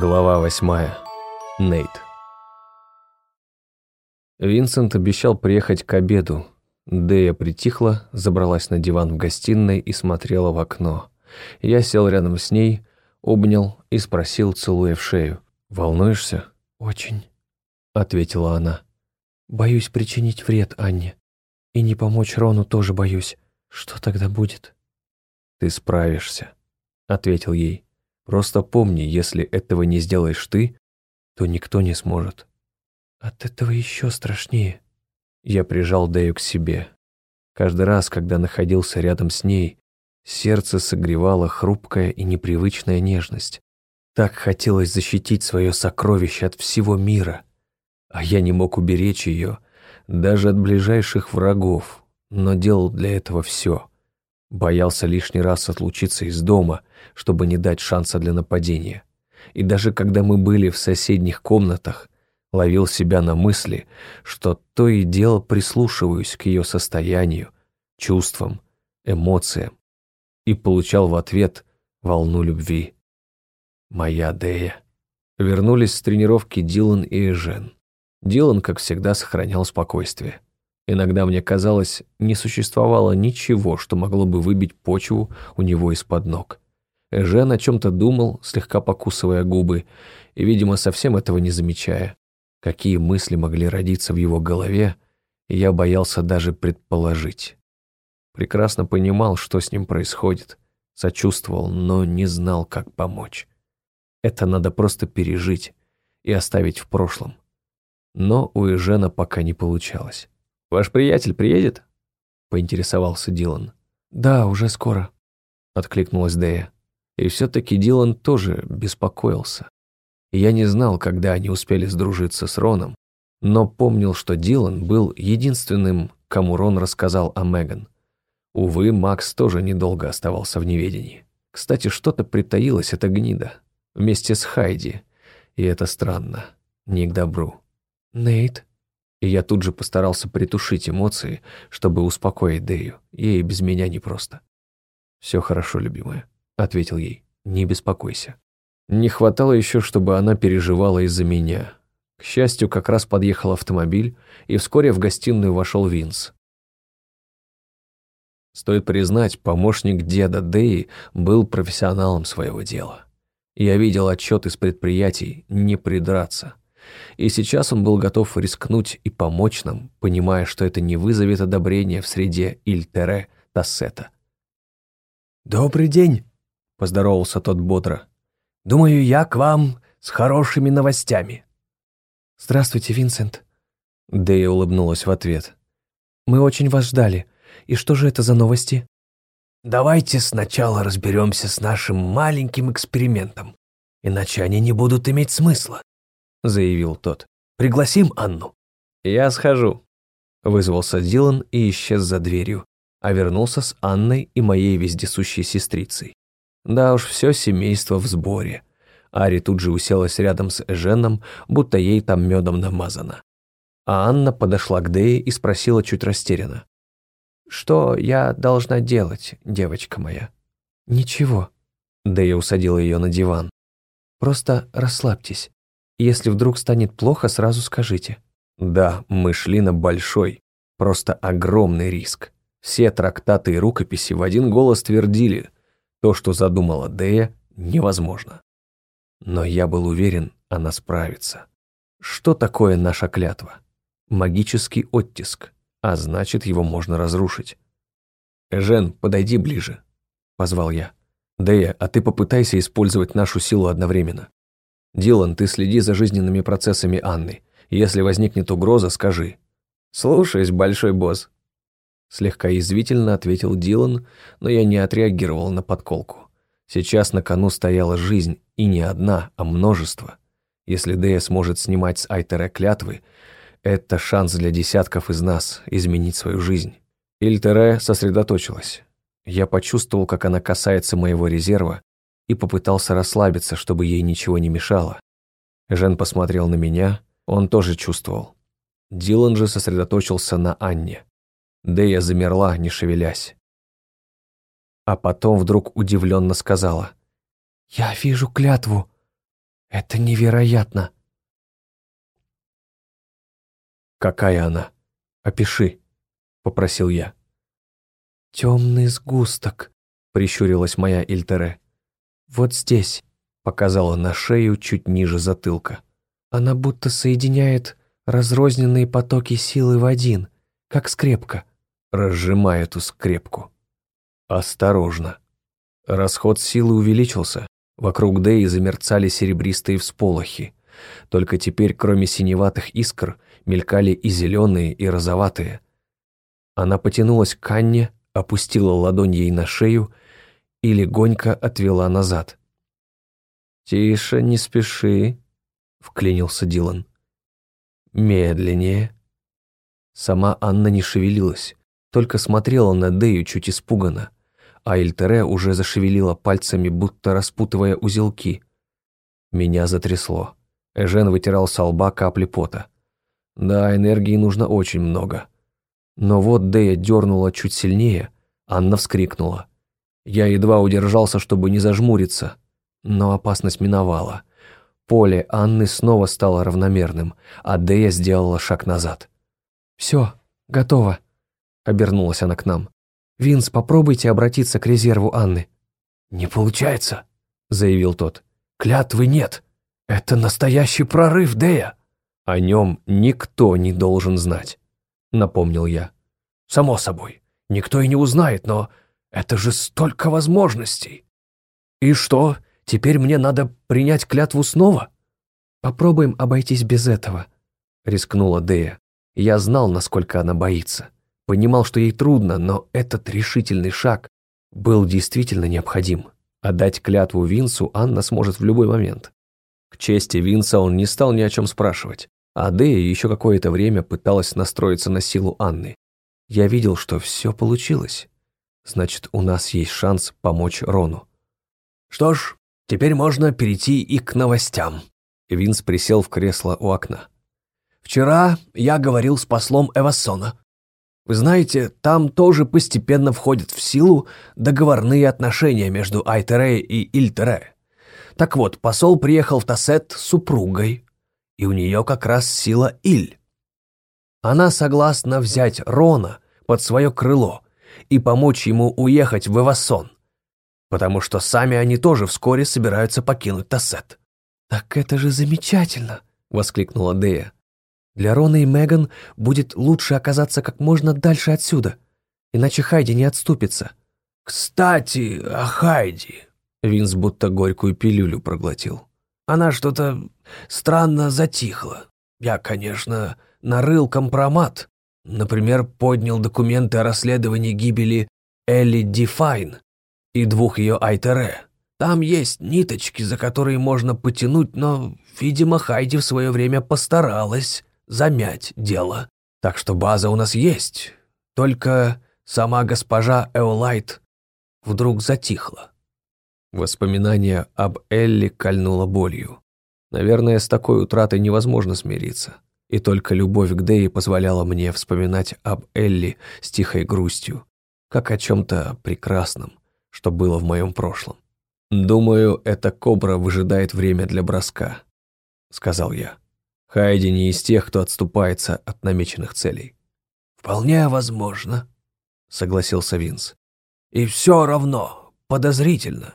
Глава восьмая. Нейт. Винсент обещал приехать к обеду. Дэя притихла, забралась на диван в гостиной и смотрела в окно. Я сел рядом с ней, обнял и спросил, целуя в шею. «Волнуешься?» «Очень», — ответила она. «Боюсь причинить вред Анне. И не помочь Рону тоже боюсь. Что тогда будет?» «Ты справишься», — ответил ей. «Просто помни, если этого не сделаешь ты, то никто не сможет». «От этого еще страшнее». Я прижал Дэю к себе. Каждый раз, когда находился рядом с ней, сердце согревало хрупкая и непривычная нежность. Так хотелось защитить свое сокровище от всего мира, а я не мог уберечь ее даже от ближайших врагов, но делал для этого все. Боялся лишний раз отлучиться из дома, чтобы не дать шанса для нападения. И даже когда мы были в соседних комнатах, ловил себя на мысли, что то и дело прислушиваюсь к ее состоянию, чувствам, эмоциям, и получал в ответ волну любви. Моя Дея. Вернулись с тренировки Дилан и Эжен. Дилан, как всегда, сохранял спокойствие. Иногда мне казалось, не существовало ничего, что могло бы выбить почву у него из-под ног. Эжен о чем-то думал, слегка покусывая губы, и, видимо, совсем этого не замечая. Какие мысли могли родиться в его голове, я боялся даже предположить. Прекрасно понимал, что с ним происходит, сочувствовал, но не знал, как помочь. Это надо просто пережить и оставить в прошлом. Но у Эжена пока не получалось. «Ваш приятель приедет?» — поинтересовался Дилан. «Да, уже скоро», — откликнулась Дэя. И все-таки Дилан тоже беспокоился. Я не знал, когда они успели сдружиться с Роном, но помнил, что Дилан был единственным, кому Рон рассказал о Меган. Увы, Макс тоже недолго оставался в неведении. Кстати, что-то притаилось эта гнида, вместе с Хайди, и это странно, не к добру. «Нейт?» И я тут же постарался притушить эмоции, чтобы успокоить Дэю. Ей без меня непросто. «Все хорошо, любимая», — ответил ей. «Не беспокойся». Не хватало еще, чтобы она переживала из-за меня. К счастью, как раз подъехал автомобиль, и вскоре в гостиную вошел Винс. Стоит признать, помощник деда Дэи был профессионалом своего дела. Я видел отчет из предприятий, не придраться. И сейчас он был готов рискнуть и помочь нам, понимая, что это не вызовет одобрения в среде Ильтере Тассета. «Добрый день», — поздоровался тот бодро. «Думаю, я к вам с хорошими новостями». «Здравствуйте, Винсент», — Дэя улыбнулась в ответ. «Мы очень вас ждали. И что же это за новости?» «Давайте сначала разберемся с нашим маленьким экспериментом, иначе они не будут иметь смысла. — заявил тот. «Пригласим Анну?» «Я схожу», — вызвался Дилан и исчез за дверью, а вернулся с Анной и моей вездесущей сестрицей. Да уж, все семейство в сборе. Ари тут же уселась рядом с Эженом, будто ей там медом намазано. А Анна подошла к Дее и спросила чуть растерянно. «Что я должна делать, девочка моя?» «Ничего», — Дея усадила ее на диван. «Просто расслабьтесь. Если вдруг станет плохо, сразу скажите». Да, мы шли на большой, просто огромный риск. Все трактаты и рукописи в один голос твердили, то, что задумала Дея, невозможно. Но я был уверен, она справится. Что такое наша клятва? Магический оттиск, а значит, его можно разрушить. «Жен, подойди ближе», — позвал я. «Дея, а ты попытайся использовать нашу силу одновременно. «Дилан, ты следи за жизненными процессами Анны. Если возникнет угроза, скажи». «Слушаюсь, большой босс». Слегка язвительно ответил Дилан, но я не отреагировал на подколку. Сейчас на кону стояла жизнь, и не одна, а множество. Если Дея сможет снимать с Айтере клятвы, это шанс для десятков из нас изменить свою жизнь. Ильтере сосредоточилась. Я почувствовал, как она касается моего резерва, и попытался расслабиться, чтобы ей ничего не мешало. Жен посмотрел на меня, он тоже чувствовал. Дилан же сосредоточился на Анне. Дэя замерла, не шевелясь. А потом вдруг удивленно сказала. «Я вижу клятву». Это невероятно!» «Какая она? Опиши», — попросил я. «Темный сгусток», — прищурилась моя Ильтере. «Вот здесь», — показала на шею чуть ниже затылка. «Она будто соединяет разрозненные потоки силы в один, как скрепка». Разжимая эту скрепку. Осторожно. Расход силы увеличился. Вокруг Дэи замерцали серебристые всполохи. Только теперь, кроме синеватых искр, мелькали и зеленые, и розоватые. Она потянулась к Анне, опустила ладонь ей на шею и легонько отвела назад. «Тише, не спеши», — вклинился Дилан. «Медленнее». Сама Анна не шевелилась, только смотрела на Дею чуть испуганно, а Эльтере уже зашевелила пальцами, будто распутывая узелки. Меня затрясло. Эжен вытирал с лба капли пота. Да, энергии нужно очень много. Но вот Дэя дернула чуть сильнее, Анна вскрикнула. Я едва удержался, чтобы не зажмуриться, но опасность миновала. Поле Анны снова стало равномерным, а Дэя сделала шаг назад. «Все, готово», — обернулась она к нам. «Винс, попробуйте обратиться к резерву Анны». «Не получается», — заявил тот. «Клятвы нет. Это настоящий прорыв, Дэя». «О нем никто не должен знать», — напомнил я. «Само собой, никто и не узнает, но это же столько возможностей. И что, теперь мне надо принять клятву снова?» «Попробуем обойтись без этого», — рискнула Дея. Я знал, насколько она боится. Понимал, что ей трудно, но этот решительный шаг был действительно необходим. Отдать клятву Винсу Анна сможет в любой момент. К чести Винса он не стал ни о чем спрашивать, а Дея еще какое-то время пыталась настроиться на силу Анны. Я видел, что все получилось. Значит, у нас есть шанс помочь Рону. Что ж, теперь можно перейти и к новостям. Винс присел в кресло у окна. Вчера я говорил с послом Эвассона. Вы знаете, там тоже постепенно входят в силу договорные отношения между Айтере и Ильтере. Так вот, посол приехал в Тассет с супругой, и у нее как раз сила Иль. Она согласна взять Рона под свое крыло и помочь ему уехать в Эвасон, потому что сами они тоже вскоре собираются покинуть Тассет. «Так это же замечательно!» — воскликнула Дея. «Для Рона и Меган будет лучше оказаться как можно дальше отсюда, иначе Хайди не отступится». «Кстати, о Хайди», Винс будто горькую пилюлю проглотил. Она что-то странно затихла. Я, конечно, нарыл компромат. Например, поднял документы о расследовании гибели Элли Дифайн и двух ее Айтере. Там есть ниточки, за которые можно потянуть, но, видимо, Хайди в свое время постаралась замять дело. Так что база у нас есть. Только сама госпожа Эолайт вдруг затихла. Воспоминание об Элли кольнуло болью. Наверное, с такой утратой невозможно смириться. И только любовь к Дэи позволяла мне вспоминать об Элли с тихой грустью, как о чем-то прекрасном, что было в моем прошлом. «Думаю, эта кобра выжидает время для броска», — сказал я. Хайди не из тех, кто отступается от намеченных целей. «Вполне возможно», — согласился Винс. «И все равно подозрительно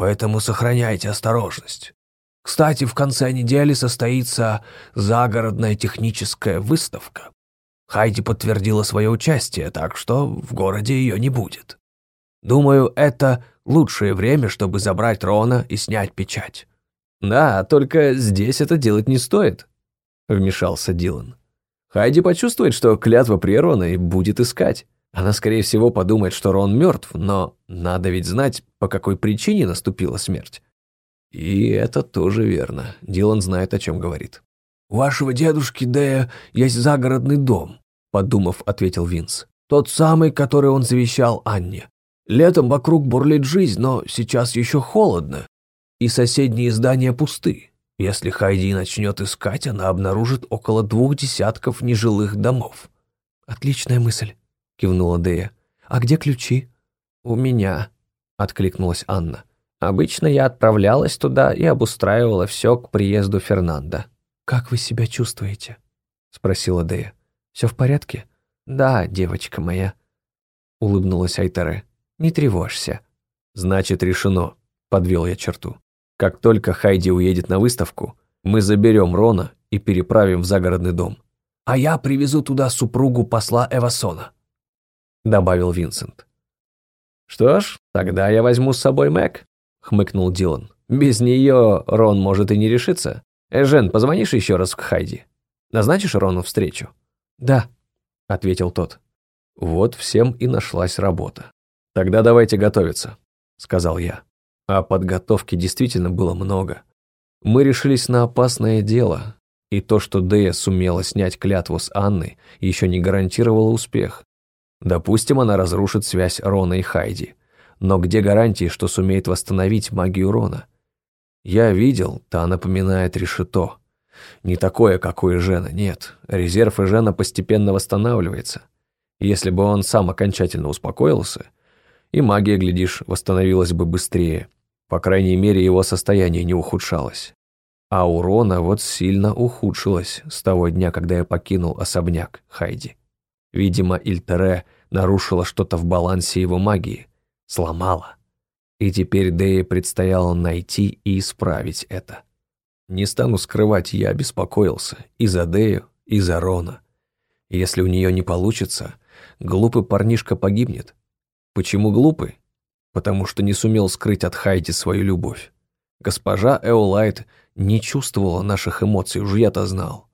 поэтому сохраняйте осторожность. Кстати, в конце недели состоится загородная техническая выставка. Хайди подтвердила свое участие, так что в городе ее не будет. Думаю, это лучшее время, чтобы забрать Рона и снять печать. «Да, только здесь это делать не стоит», — вмешался Дилан. «Хайди почувствует, что клятва при Рона и будет искать». Она, скорее всего, подумает, что Рон мертв, но надо ведь знать, по какой причине наступила смерть. И это тоже верно. Дилан знает, о чем говорит. «У вашего дедушки Дэя есть загородный дом», — подумав, ответил Винс. «Тот самый, который он завещал Анне. Летом вокруг бурлит жизнь, но сейчас еще холодно, и соседние здания пусты. Если Хайди начнет искать, она обнаружит около двух десятков нежилых домов». «Отличная мысль», кивнула Дея. «А где ключи?» «У меня», — откликнулась Анна. Обычно я отправлялась туда и обустраивала все к приезду Фернанда. «Как вы себя чувствуете?» — спросила Дея. «Все в порядке?» «Да, девочка моя», — улыбнулась Айтере. «Не тревожься». «Значит, решено», — подвел я черту. «Как только Хайди уедет на выставку, мы заберем Рона и переправим в загородный дом. А я привезу туда супругу посла Эвасона», — добавил Винсент. «Что ж, тогда я возьму с собой Мэг», — хмыкнул Дилан. «Без нее Рон может и не решиться. Эжен, позвонишь еще раз к Хайди? Назначишь Рону встречу?» «Да», — ответил тот. Вот всем и нашлась работа. «Тогда давайте готовиться», — сказал я. А подготовки действительно было много. Мы решились на опасное дело, и то, что Дея сумела снять клятву с Анной, еще не гарантировало успех. Допустим, она разрушит связь Рона и Хайди. Но где гарантии, что сумеет восстановить магию Рона? Я видел, та напоминает решето. Не такое, как у Эжена, нет. Резерв Эжена постепенно восстанавливается. Если бы он сам окончательно успокоился, и магия, глядишь, восстановилась бы быстрее. По крайней мере, его состояние не ухудшалось. А у Рона вот сильно ухудшилось с того дня, когда я покинул особняк Хайди. Видимо, Ильтере нарушила что-то в балансе его магии, сломала. И теперь Дее предстояло найти и исправить это. Не стану скрывать, я беспокоился и за Дею, и за Рона. Если у нее не получится, глупый парнишка погибнет. Почему глупый? Потому что не сумел скрыть от Хайди свою любовь. Госпожа Эолайт не чувствовала наших эмоций, уж я-то знал.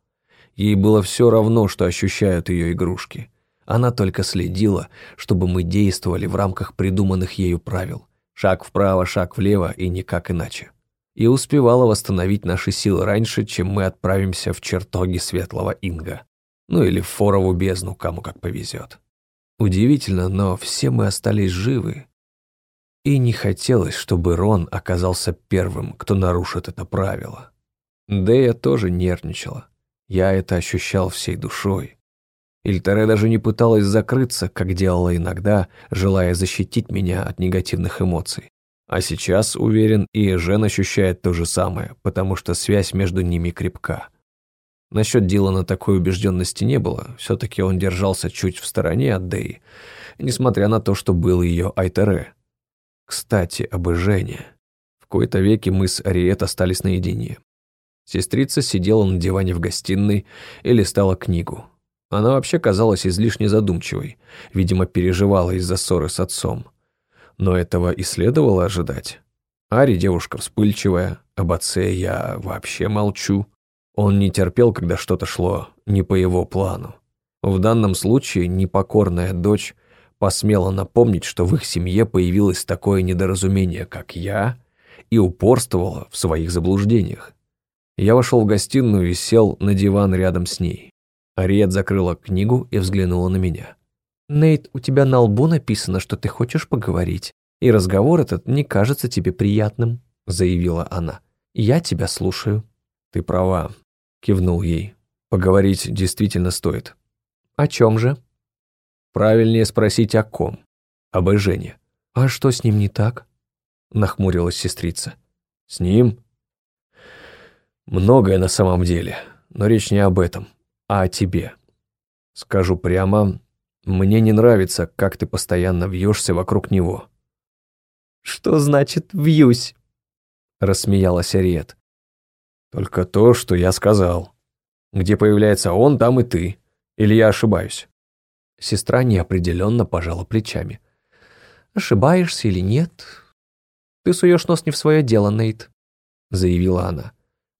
Ей было все равно, что ощущают ее игрушки. Она только следила, чтобы мы действовали в рамках придуманных ею правил. Шаг вправо, шаг влево и никак иначе. И успевала восстановить наши силы раньше, чем мы отправимся в чертоги Светлого Инга. Ну или в Форову бездну, кому как повезет. Удивительно, но все мы остались живы. И не хотелось, чтобы Рон оказался первым, кто нарушит это правило. Дэя тоже нервничала. Я это ощущал всей душой. Ильтере даже не пыталась закрыться, как делала иногда, желая защитить меня от негативных эмоций. А сейчас, уверен, и Жен ощущает то же самое, потому что связь между ними крепка. Насчет Дилана такой убежденности не было, все-таки он держался чуть в стороне от Дэи, несмотря на то, что был ее Айтере. Кстати, об Жене. В кои-то веки мы с Ариет остались наедине. Сестрица сидела на диване в гостиной и листала книгу. Она вообще казалась излишне задумчивой, видимо, переживала из-за ссоры с отцом. Но этого и следовало ожидать. Ари девушка вспыльчивая, об отце я вообще молчу. Он не терпел, когда что-то шло не по его плану. В данном случае непокорная дочь посмела напомнить, что в их семье появилось такое недоразумение, как я, и упорствовала в своих заблуждениях. Я вошел в гостиную и сел на диван рядом с ней. Ариет закрыла книгу и взглянула на меня. «Нейт, у тебя на лбу написано, что ты хочешь поговорить, и разговор этот не кажется тебе приятным», — заявила она. «Я тебя слушаю». «Ты права», — кивнул ей. «Поговорить действительно стоит». «О чем же?» «Правильнее спросить о ком. Об Эжене». «А что с ним не так?» — нахмурилась сестрица. «С ним?» «Многое на самом деле, но речь не об этом а о тебе. Скажу прямо, мне не нравится, как ты постоянно вьешься вокруг него». «Что значит «вьюсь»?» — рассмеялась Ариет. «Только то, что я сказал. Где появляется он, там и ты. Или я ошибаюсь?» Сестра неопределенно пожала плечами. «Ошибаешься или нет? Ты суешь нос не в свое дело, Нейт», — заявила она.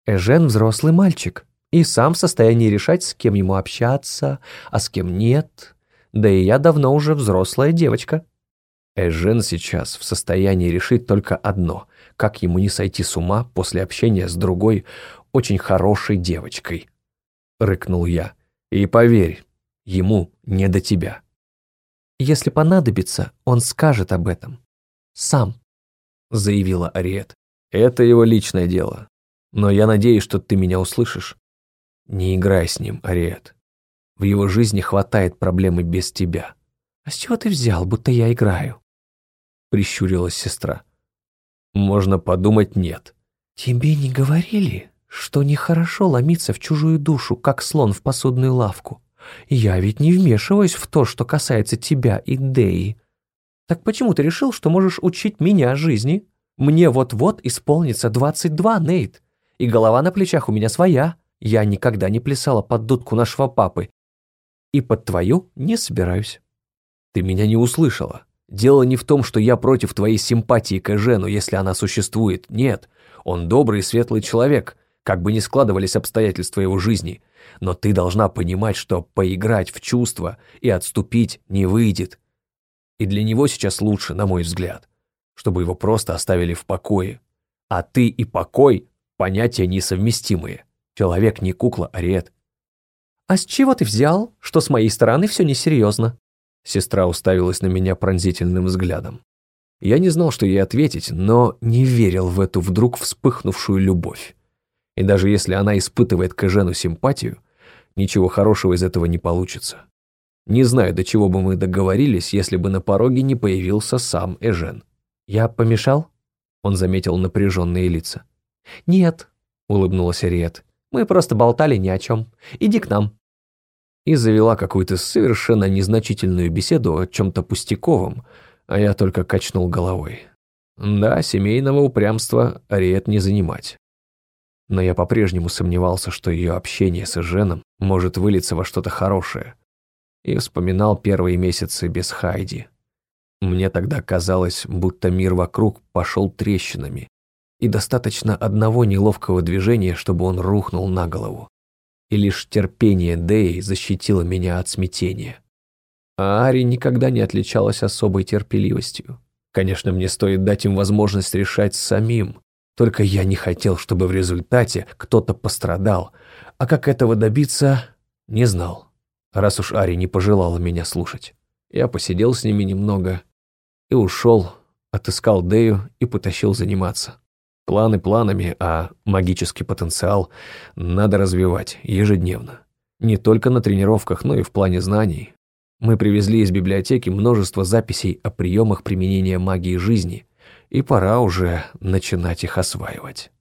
«Эжен взрослый мальчик и сам в состоянии решать, с кем ему общаться, а с кем нет. Да и я давно уже взрослая девочка. Эжен сейчас в состоянии решить только одно — как ему не сойти с ума после общения с другой, очень хорошей девочкой. Рыкнул я. И поверь, ему не до тебя. Если понадобится, он скажет об этом. Сам, заявила Ариет. Это его личное дело. Но я надеюсь, что ты меня услышишь. Не играй с ним, Ариет. В его жизни хватает проблемы без тебя. А с чего ты взял, будто я играю? Прищурилась сестра. Можно подумать, нет. Тебе не говорили, что нехорошо ломиться в чужую душу, как слон в посудную лавку? Я ведь не вмешиваюсь в то, что касается тебя и Деи. Так почему ты решил, что можешь учить меня жизни? Мне вот-вот исполнится 22, Нейт, и голова на плечах у меня своя. Я никогда не плясала под дудку нашего папы. И под твою не собираюсь. Ты меня не услышала. Дело не в том, что я против твоей симпатии к Эжену, если она существует. Нет, он добрый и светлый человек, как бы ни складывались обстоятельства его жизни. Но ты должна понимать, что поиграть в чувства и отступить не выйдет. И для него сейчас лучше, на мой взгляд, чтобы его просто оставили в покое. А ты и покой – понятия несовместимые. Человек не кукла, а ред. «А с чего ты взял, что с моей стороны все несерьезно?» Сестра уставилась на меня пронзительным взглядом. Я не знал, что ей ответить, но не верил в эту вдруг вспыхнувшую любовь. И даже если она испытывает к Эжену симпатию, ничего хорошего из этого не получится. Не знаю, до чего бы мы договорились, если бы на пороге не появился сам Эжен. «Я помешал?» Он заметил напряженные лица. «Нет», — улыбнулась Ариет. «Мы просто болтали ни о чем. Иди к нам». И завела какую-то совершенно незначительную беседу о чем-то пустяковом, а я только качнул головой. Да, семейного упрямства Ариет не занимать. Но я по-прежнему сомневался, что ее общение с Эженом может вылиться во что-то хорошее, и вспоминал первые месяцы без Хайди. Мне тогда казалось, будто мир вокруг пошел трещинами, и достаточно одного неловкого движения, чтобы он рухнул на голову. И лишь терпение Дэи защитило меня от смятения. А Ари никогда не отличалась особой терпеливостью. Конечно, мне стоит дать им возможность решать самим, только я не хотел, чтобы в результате кто-то пострадал, а как этого добиться, не знал, раз уж Ари не пожелала меня слушать. Я посидел с ними немного и ушел, отыскал Дею и потащил заниматься. Планы планами, а магический потенциал надо развивать ежедневно. Не только на тренировках, но и в плане знаний. Мы привезли из библиотеки множество записей о приемах применения магии жизни, и пора уже начинать их осваивать.